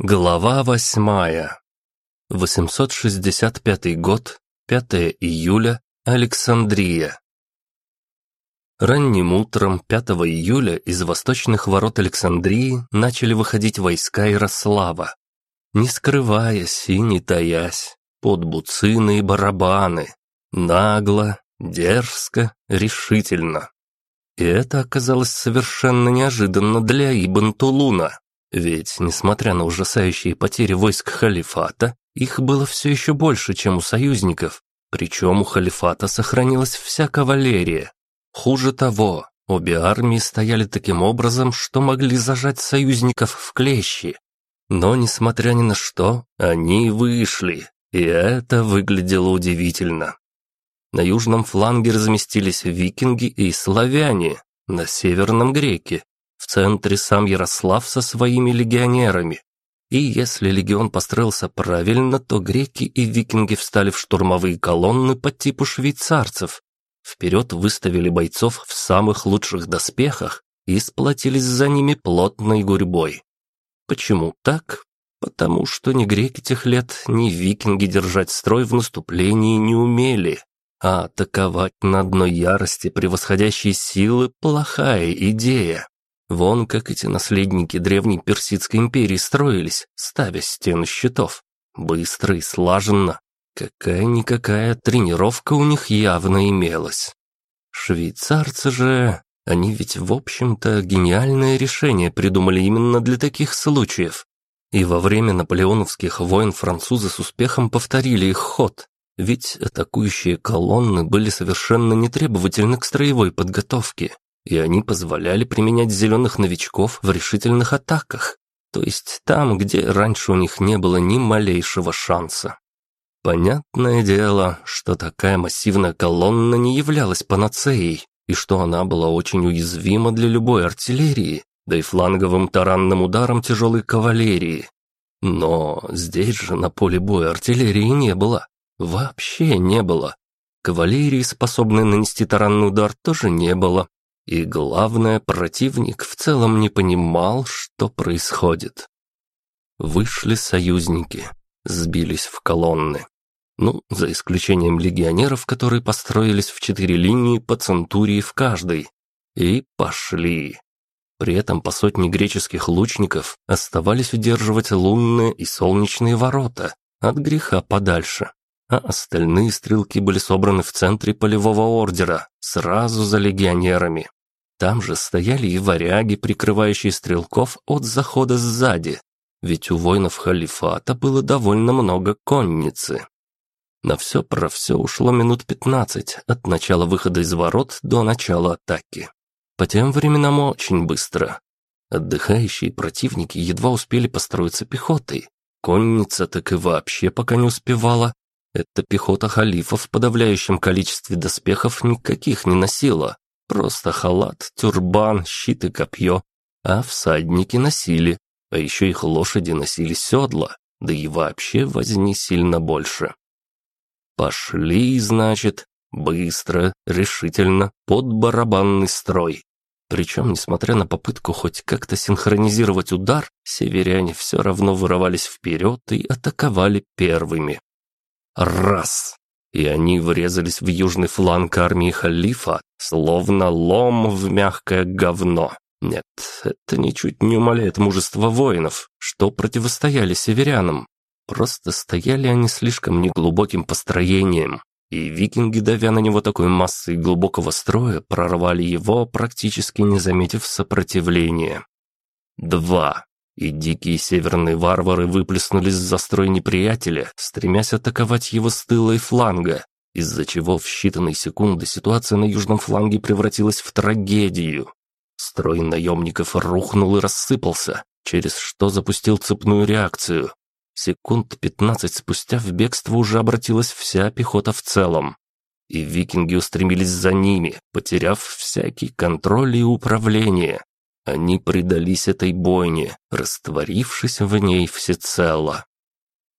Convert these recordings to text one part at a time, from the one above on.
Глава восьмая. 865 год, 5 июля, Александрия. Ранним утром 5 июля из восточных ворот Александрии начали выходить войска Ярослава. Не скрываясь и не таясь, под буцины и барабаны. Нагло, дерзко, решительно. И это оказалось совершенно неожиданно для Ибн Тулуна. Ведь, несмотря на ужасающие потери войск халифата, их было все еще больше, чем у союзников. Причем у халифата сохранилась вся кавалерия. Хуже того, обе армии стояли таким образом, что могли зажать союзников в клещи. Но, несмотря ни на что, они вышли, и это выглядело удивительно. На южном фланге разместились викинги и славяне, на северном греки, в центре сам Ярослав со своими легионерами. И если легион построился правильно, то греки и викинги встали в штурмовые колонны по типу швейцарцев. Вперед выставили бойцов в самых лучших доспехах и сплотились за ними плотной гурьбой. Почему так? Потому что ни греки тех лет, ни викинги держать строй в наступлении не умели. А атаковать на одной ярости превосходящей силы – плохая идея. Вон как эти наследники древней Персидской империи строились, ставя стены щитов. Быстро и слаженно. Какая-никакая тренировка у них явно имелась. Швейцарцы же... Они ведь, в общем-то, гениальное решение придумали именно для таких случаев. И во время наполеоновских войн французы с успехом повторили их ход, ведь атакующие колонны были совершенно нетребовательны к строевой подготовке и они позволяли применять зеленых новичков в решительных атаках, то есть там, где раньше у них не было ни малейшего шанса. Понятное дело, что такая массивная колонна не являлась панацеей, и что она была очень уязвима для любой артиллерии, да и фланговым таранным ударом тяжелой кавалерии. Но здесь же на поле боя артиллерии не было. Вообще не было. Кавалерии, способной нанести таранный удар, тоже не было. И главное, противник в целом не понимал, что происходит. Вышли союзники, сбились в колонны. Ну, за исключением легионеров, которые построились в четыре линии по центурии в каждой. И пошли. При этом по сотне греческих лучников оставались удерживать лунные и солнечные ворота от греха подальше а остальные стрелки были собраны в центре полевого ордера, сразу за легионерами. Там же стояли и варяги, прикрывающие стрелков от захода сзади, ведь у воинов халифата было довольно много конницы. На все про все ушло минут пятнадцать от начала выхода из ворот до начала атаки. По тем временам очень быстро. Отдыхающие противники едва успели построиться пехотой. Конница так и вообще пока не успевала, эта пехота халифа в подавляющем количестве доспехов никаких не носила. Просто халат, тюрбан, щит и копье. А всадники носили, а еще их лошади носили седла, да и вообще возни сильно больше. Пошли, значит, быстро, решительно, под барабанный строй. Причем, несмотря на попытку хоть как-то синхронизировать удар, северяне все равно вырывались вперед и атаковали первыми. Раз! И они врезались в южный фланг армии халифа, словно лом в мягкое говно. Нет, это ничуть не умаляет мужество воинов, что противостояли северянам. Просто стояли они слишком неглубоким построением, и викинги, давя на него такой массой глубокого строя, прорвали его, практически не заметив сопротивления. Два и дикие северные варвары выплеснулись за строй неприятеля, стремясь атаковать его с тыла и фланга, из-за чего в считанные секунды ситуация на южном фланге превратилась в трагедию. Строй наемников рухнул и рассыпался, через что запустил цепную реакцию. Секунд пятнадцать спустя в бегство уже обратилась вся пехота в целом. И викинги устремились за ними, потеряв всякий контроль и управление. Они предались этой бойне, растворившись в ней всецело.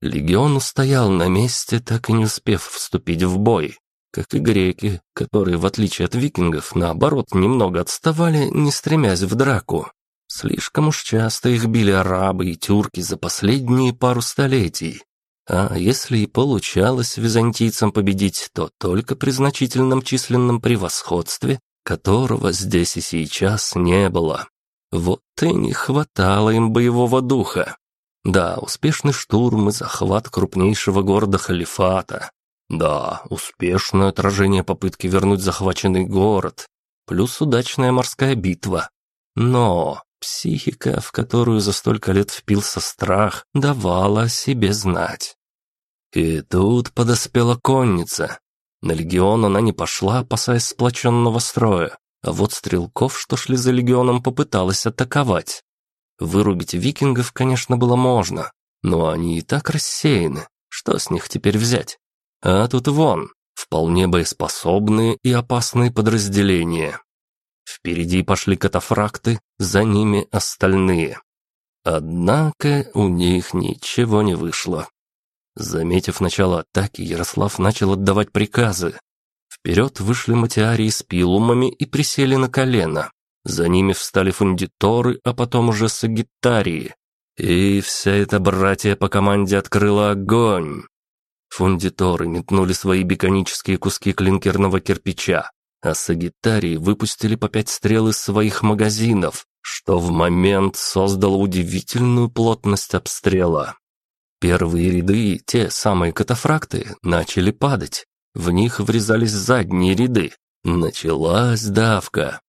Легион устоял на месте, так и не успев вступить в бой, как и греки, которые, в отличие от викингов, наоборот, немного отставали, не стремясь в драку. Слишком уж часто их били арабы и тюрки за последние пару столетий. А если и получалось византийцам победить, то только при значительном численном превосходстве, которого здесь и сейчас не было. Вот и не хватало им боевого духа. Да, успешный штурм и захват крупнейшего города халифата. Да, успешное отражение попытки вернуть захваченный город. Плюс удачная морская битва. Но психика, в которую за столько лет впился страх, давала о себе знать. И тут подоспела конница. На легион она не пошла, опасаясь сплоченного строя, а вот стрелков, что шли за легионом, попыталась атаковать. Вырубить викингов, конечно, было можно, но они и так рассеяны. Что с них теперь взять? А тут вон, вполне боеспособные и опасные подразделения. Впереди пошли катафракты, за ними остальные. Однако у них ничего не вышло. Заметив начало атаки, Ярослав начал отдавать приказы. Вперед вышли матиарии с пилумами и присели на колено. За ними встали фундиторы, а потом уже сагитарии. И вся эта братья по команде открыла огонь. Фундиторы метнули свои беконические куски клинкерного кирпича, а сагитарии выпустили по пять стрел из своих магазинов, что в момент создало удивительную плотность обстрела. Первые ряды, те самые катафракты, начали падать. В них врезались задние ряды. Началась давка.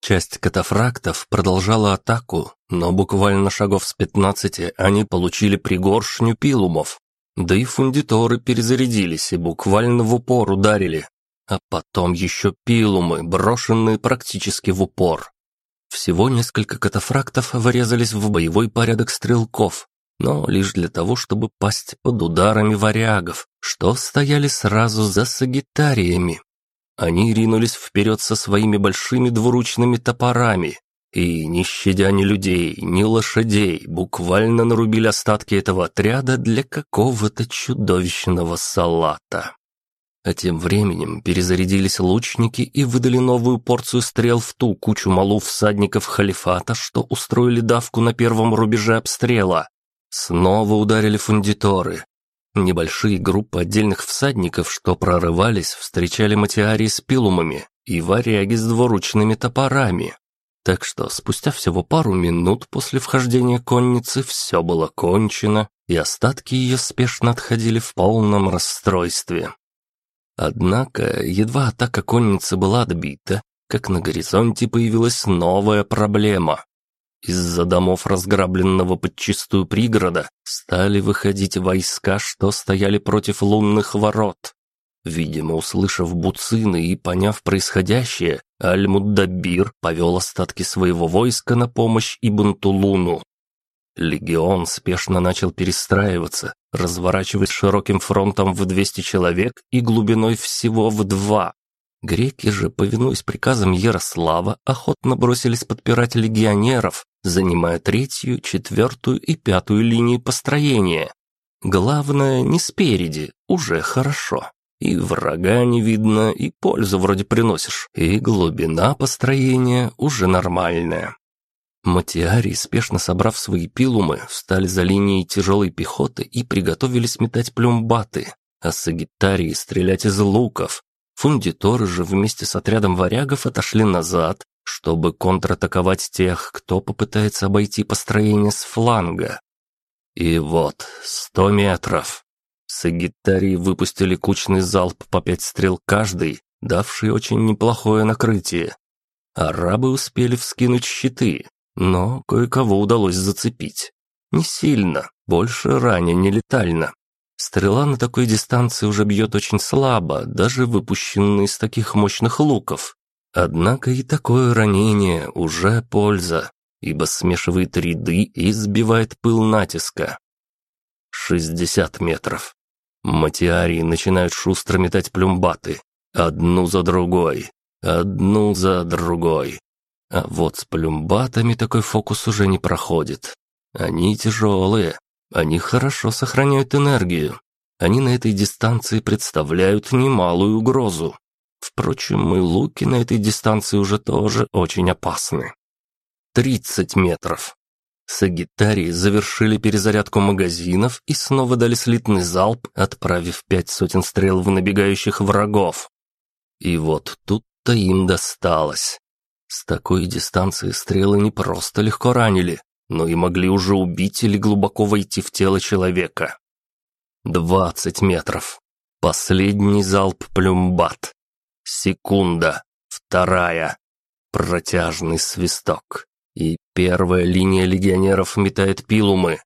Часть катафрактов продолжала атаку, но буквально шагов с пятнадцати они получили пригоршню пилумов. Да и фундиторы перезарядились и буквально в упор ударили. А потом еще пилумы, брошенные практически в упор. Всего несколько катафрактов врезались в боевой порядок стрелков, но лишь для того, чтобы пасть под ударами варягов, что стояли сразу за сагитариями. Они ринулись вперед со своими большими двуручными топорами и, не щадя ни людей, ни лошадей, буквально нарубили остатки этого отряда для какого-то чудовищного салата. А тем временем перезарядились лучники и выдали новую порцию стрел в ту кучу малу всадников халифата, что устроили давку на первом рубеже обстрела. Снова ударили фундиторы, Небольшие группы отдельных всадников, что прорывались, встречали матиарии с пилумами и варяги с двуручными топорами. Так что спустя всего пару минут после вхождения конницы все было кончено, и остатки ее спешно отходили в полном расстройстве. Однако, едва атака конницы была отбита, как на горизонте появилась новая проблема. Из-за домов разграбленного подчистую пригорода стали выходить войска, что стояли против лунных ворот. Видимо, услышав буцины и поняв происходящее, Аль-Муддабир повел остатки своего войска на помощь Ибн-Тулуну. Легион спешно начал перестраиваться, разворачиваясь широким фронтом в 200 человек и глубиной всего в два. Греки же, повинуясь приказам Ярослава, охотно бросились подпирать легионеров, занимая третью, четвертую и пятую линии построения. Главное, не спереди, уже хорошо. И врага не видно, и пользу вроде приносишь, и глубина построения уже нормальная. Матиари, спешно собрав свои пилумы, встали за линией тяжелой пехоты и приготовились метать плюмбаты, а сагитарии стрелять из луков. Фундиторы же вместе с отрядом варягов отошли назад, чтобы контратаковать тех, кто попытается обойти построение с фланга. И вот, сто метров. Сагитарии выпустили кучный залп по пять стрел каждый, давший очень неплохое накрытие. Арабы успели вскинуть щиты, но кое-кого удалось зацепить. Не сильно, больше ранее не летально. Стрела на такой дистанции уже бьет очень слабо, даже выпущенные из таких мощных луков. Однако и такое ранение уже польза, ибо смешивает ряды и сбивает пыл натиска. 60 метров. Матиарии начинают шустро метать плюмбаты. Одну за другой, одну за другой. А вот с плюмбатами такой фокус уже не проходит. Они тяжелые, они хорошо сохраняют энергию. Они на этой дистанции представляют немалую угрозу. Впрочем, и луки на этой дистанции уже тоже очень опасны. 30 метров. Сагитарии завершили перезарядку магазинов и снова дали слитный залп, отправив пять сотен стрел в набегающих врагов. И вот тут-то им досталось. С такой дистанции стрелы не просто легко ранили, но и могли уже убить или глубоко войти в тело человека. Двадцать метров. Последний залп плюмбат. Секунда. Вторая. Протяжный свисток. И первая линия легионеров метает пилумы.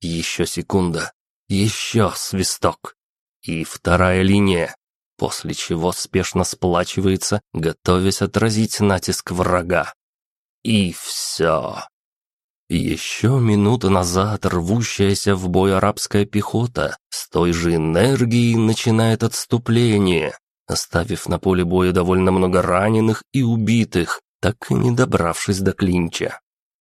Еще секунда. Еще свисток. И вторая линия. После чего спешно сплачивается, готовясь отразить натиск врага. И все. Еще минуту назад рвущаяся в бой арабская пехота с той же энергией начинает отступление, оставив на поле боя довольно много раненых и убитых, так и не добравшись до клинча.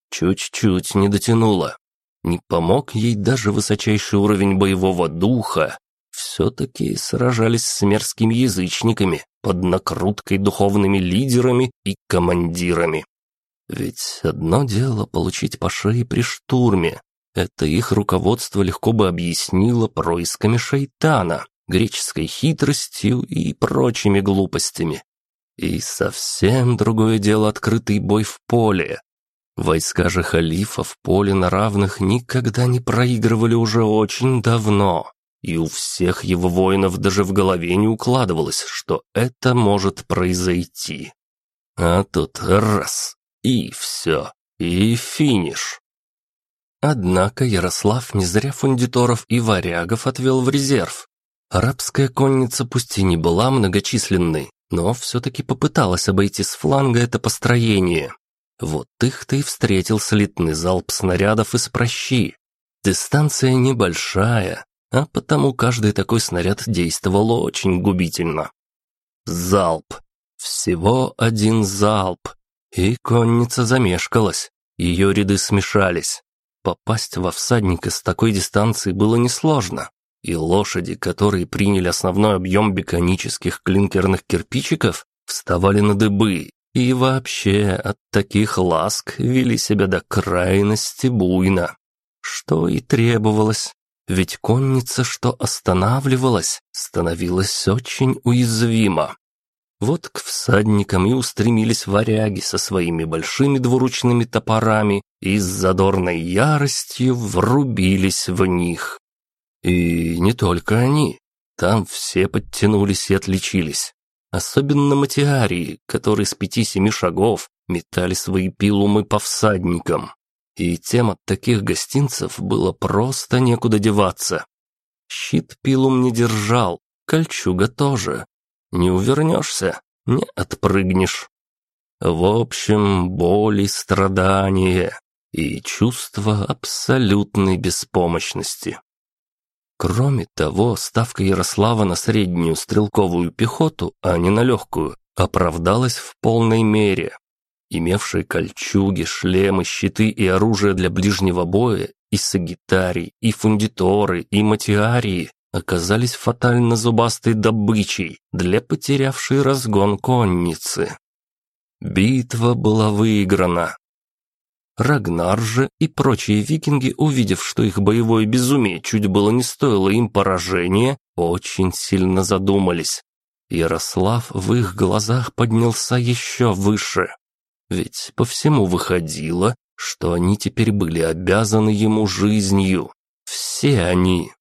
Чуть-чуть не дотянула. Не помог ей даже высочайший уровень боевого духа. Все-таки сражались с мерзкими язычниками под накруткой духовными лидерами и командирами. Ведь одно дело получить по шее при штурме. Это их руководство легко бы объяснило происками шайтана, греческой хитростью и прочими глупостями. И совсем другое дело открытый бой в поле. Войска же халифа в поле на равных никогда не проигрывали уже очень давно, и у всех его воинов даже в голове не укладывалось, что это может произойти. А тут раз и все. И финиш. Однако Ярослав не зря фундиторов и варягов отвел в резерв. Арабская конница пусть и не была многочисленной, но все-таки попыталась обойти с фланга это построение. Вот их-то и встретил слитный залп снарядов из прощи. Дистанция небольшая, а потому каждый такой снаряд действовал очень губительно. Залп. Всего один залп, и конница замешкалась, ее ряды смешались. Попасть во всадника с такой дистанции было несложно, и лошади, которые приняли основной объем беконических клинкерных кирпичиков, вставали на дыбы и вообще от таких ласк вели себя до крайности буйно. Что и требовалось, ведь конница, что останавливалась, становилась очень уязвима. Вот к всадникам и устремились варяги со своими большими двуручными топорами и с задорной яростью врубились в них. И не только они. Там все подтянулись и отличились. Особенно матиарии, которые с пяти-семи шагов метали свои пилумы по всадникам. И тем от таких гостинцев было просто некуда деваться. Щит пилум не держал, кольчуга тоже, не увернешься, не отпрыгнешь. В общем, боль и страдания, и чувство абсолютной беспомощности. Кроме того, ставка Ярослава на среднюю стрелковую пехоту, а не на легкую, оправдалась в полной мере. Имевшие кольчуги, шлемы, щиты и оружие для ближнего боя, и сагитарии, и фундиторы, и матиарии оказались фатально зубастой добычей для потерявшей разгон конницы. Битва была выиграна. Рагнар же и прочие викинги, увидев, что их боевое безумие чуть было не стоило им поражения, очень сильно задумались. Ярослав в их глазах поднялся еще выше. Ведь по всему выходило, что они теперь были обязаны ему жизнью. Все они.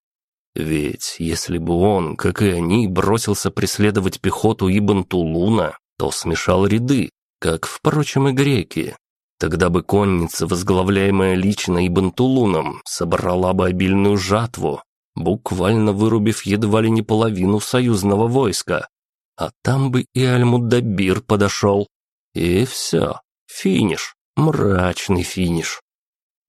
Ведь если бы он, как и они, бросился преследовать пехоту Ибн Тулуна, то смешал ряды, как, впрочем, и греки. Тогда бы конница, возглавляемая лично Ибн Тулуном, собрала бы обильную жатву, буквально вырубив едва ли не половину союзного войска. А там бы и Аль-Муддабир подошел. И все, финиш, мрачный финиш.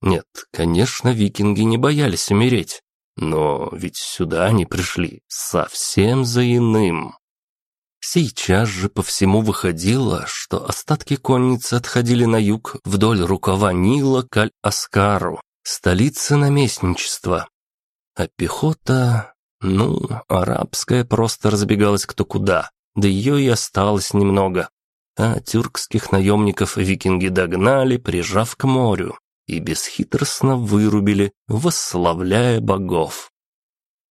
Нет, конечно, викинги не боялись умереть. Но ведь сюда они пришли совсем за иным. Сейчас же по всему выходило, что остатки конницы отходили на юг вдоль рукава Нила к Аль-Аскару, столице наместничества. А пехота, ну, арабская просто разбегалась кто куда, да ее и осталось немного. а тюркских наемников викинги догнали, прижав к морю, и бесхитростно вырубили, восславляя богов.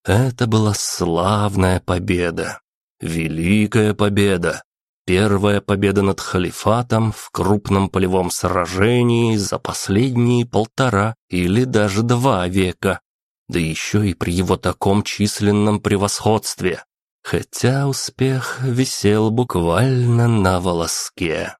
Это была славная победа, великая победа, первая победа над халифатом в крупном полевом сражении за последние полтора или даже два века, да еще и при его таком численном превосходстве хотя успех висел буквально на волоске.